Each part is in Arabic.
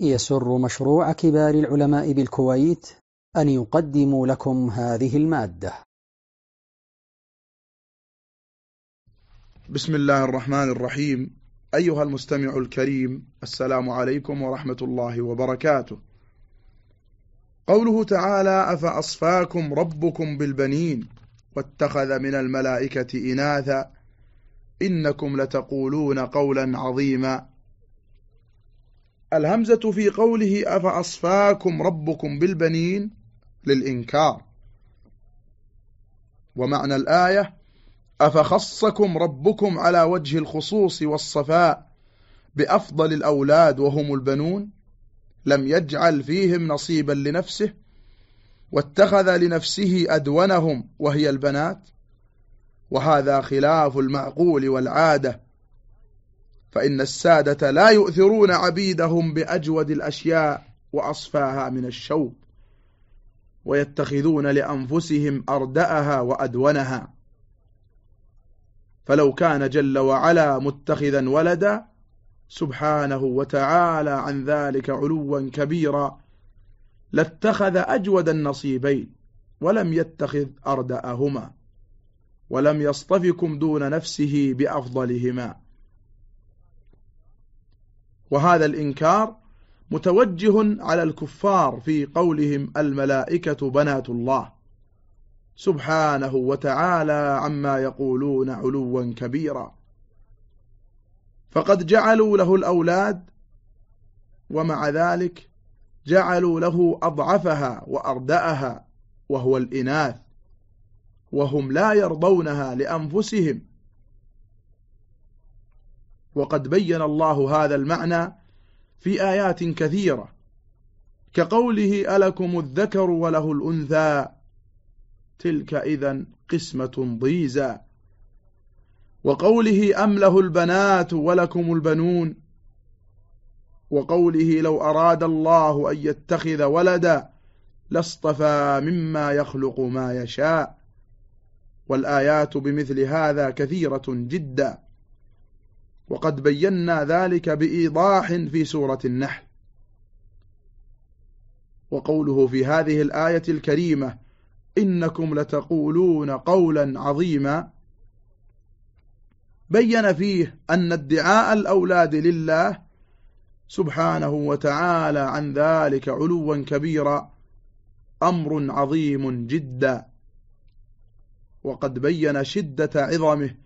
يسر مشروع كبار العلماء بالكويت أن يقدم لكم هذه المادة. بسم الله الرحمن الرحيم. أيها المستمع الكريم السلام عليكم ورحمة الله وبركاته. قوله تعالى أفأصفاكم ربكم بالبنين واتخذ من الملائكة إناثا؟ إنكم لتقولون قولا عظيما. الهمزة في قوله أفأصفاكم ربكم بالبنين للإنكار. ومعنى الآية أفخصكم ربكم على وجه الخصوص والصفاء بأفضل الأولاد وهم البنون لم يجعل فيهم نصيبا لنفسه واتخذ لنفسه أدونهم وهي البنات. وهذا خلاف المعقول والعادة فإن السادة لا يؤثرون عبيدهم بأجود الأشياء وأصفاها من الشوق ويتخذون لأنفسهم أردأها وأدونها. فلو كان جل وعلا متخذا ولدا سبحانه وتعالى عن ذلك علوا كبيرا لاتخذ أجود النصيبين ولم يتخذ أردأهما ولم يصطفكم دون نفسه بأفضلهما. وهذا الإنكار متوجه على الكفار في قولهم الملائكة بنات الله. سبحانه وتعالى عما يقولون علوا كبيرا. فقد جعلوا له الأولاد ومع ذلك جعلوا له أضعفها وأردأها وهو الإناث وهم لا يرضونها لأنفسهم. وقد بين الله هذا المعنى في آيات كثيرة. كقوله ألكم الذكر وله الأنثى تلك إذا قسمة ضيزى. وقوله أم له البنات ولكم البنون وقوله لو أراد الله أن يتخذ ولدا لاصطفى مما يخلق ما يشاء. والآيات بمثل هذا كثيرة جدا. وقد بينا ذلك بإيضاح في سورة النحل. وقوله في هذه الآية الكريمة إنكم لتقولون قولا عظيما. بين فيه أن ادعاء الأولاد لله سبحانه وتعالى عن ذلك علوا كبيرا أمر عظيم جدا. وقد بين شدة عظمه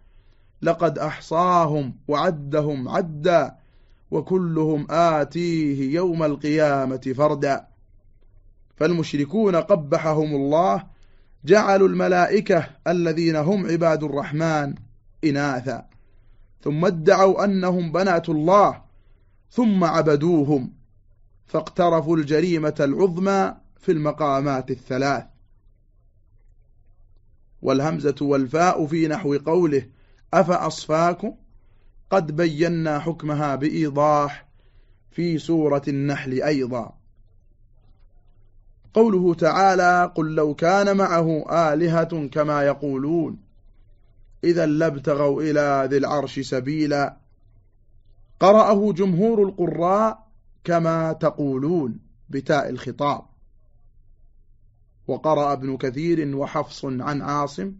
لقد أحصاهم وعدهم عدا وكلهم آتيه يوم القيامة فردا. فالمشركون قبحهم الله جعلوا الملائكة الذين هم عباد الرحمن إناثا. ثم ادعوا أنهم بنات الله ثم عبدوهم فاقترفوا الجريمة العظمى في المقامات الثلاث. والهمزة والفاء في نحو قوله أفأصفاكم؟ قد بينا حكمها بإيضاح في سورة النحل أيضا. قوله تعالى قل لو كان معه آلهة كما يقولون. إذا لابتغوا إلى ذي العرش سبيلا. قرأه جمهور القراء كما تقولون بتاء الخطاب. وقرأ ابن كثير وحفص عن عاصم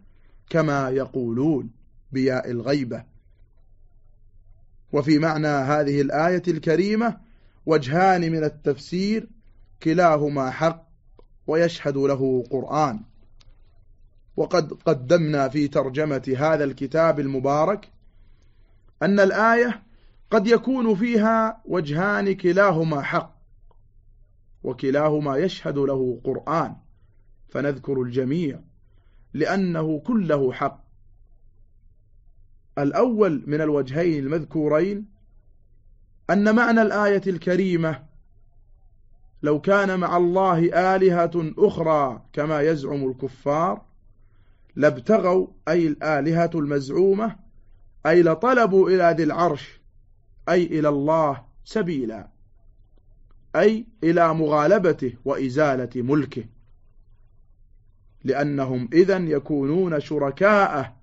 كما يقولون. بياء الغيبة. وفي معنى هذه الآية الكريمة وجهان من التفسير كلاهما حق ويشهد له قرآن. وقد قدمنا في ترجمة هذا الكتاب المبارك أن الآية قد يكون فيها وجهان كلاهما حق وكلاهما يشهد له قرآن. فنذكر الجميع لأنه كله حق. الأول من الوجهين المذكورين أن معنى الآية الكريمة لو كان مع الله آلهة أخرى كما يزعم الكفار لابتغوا أي الآلهة المزعومة أي لطلبوا إلى ذي العرش أي إلى الله سبيلا أي إلى مغالبته وإزالة ملكه لأنهم إذا يكونون شركاءه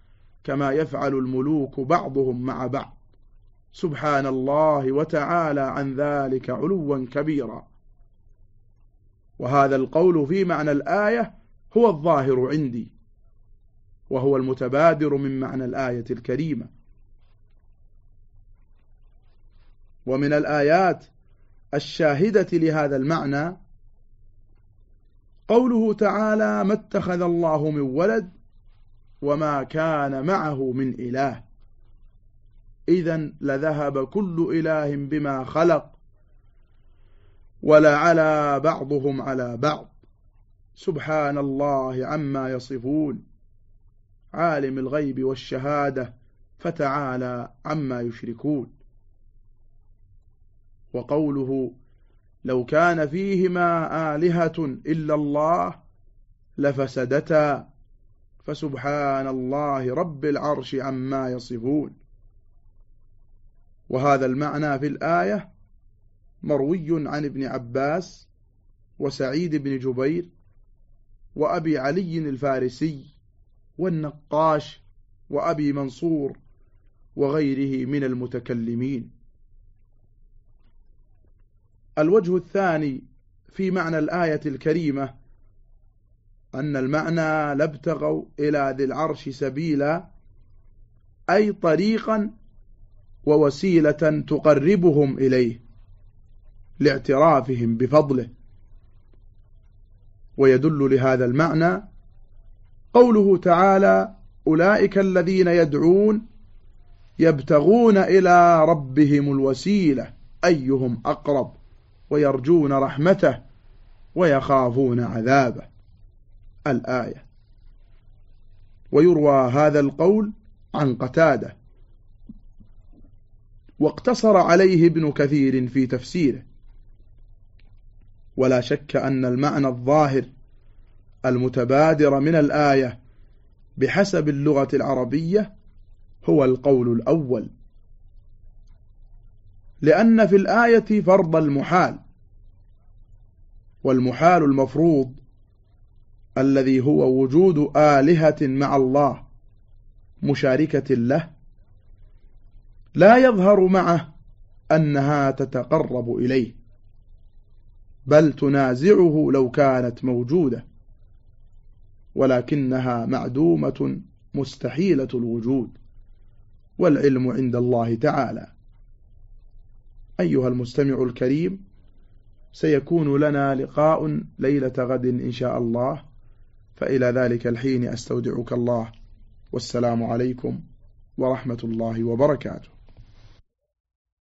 كما يفعل الملوك بعضهم مع بعض. سبحان الله وتعالى عن ذلك علوا كبيرا. وهذا القول في معنى الآية هو الظاهر عندي وهو المتبادر من معنى الآية الكريمة. ومن الآيات الشاهدة لهذا المعنى قوله تعالى ما اتخذ الله من ولد وما كان معه من إله. إذا لذهب كل إله بما خلق ولا على بعضهم على بعض. سبحان الله عما يصفون. عالم الغيب والشهادة فتعالى عما يشركون. وقوله لو كان فيهما آلهة إلا الله لفسدتا. فسبحان الله رب العرش عما يصفون. وهذا المعنى في الآية مروي عن ابن عباس وسعيد بن جبير وأبي علي الفارسي والنقاش وأبي منصور وغيره من المتكلمين. الوجه الثاني في معنى الآية الكريمة أن المعنى لابتغوا إلى ذي العرش سبيلا أي طريقا ووسيلة تقربهم إليه لاعترافهم بفضله. ويدل لهذا المعنى قوله تعالى أولئك الذين يدعون يبتغون إلى ربهم الوسيلة أيهم أقرب ويرجون رحمته ويخافون عذابه. الآية. ويروى هذا القول عن قتادة. واقتصر عليه ابن كثير في تفسيره. ولا شك أن المعنى الظاهر المتبادر من الآية بحسب اللغة العربية هو القول الأول. لأن في الآية فرض المحال. والمحال المفروض الذي هو وجود آلهة مع الله مشاركة له لا يظهر معه أنها تتقرب إليه بل تنازعه لو كانت موجودة ولكنها معدومة مستحيلة الوجود والعلم عند الله تعالى. أيها المستمع الكريم سيكون لنا لقاء ليلة غد إن شاء الله. فإلى ذلك الحين أستودعك الله والسلام عليكم ورحمة الله وبركاته.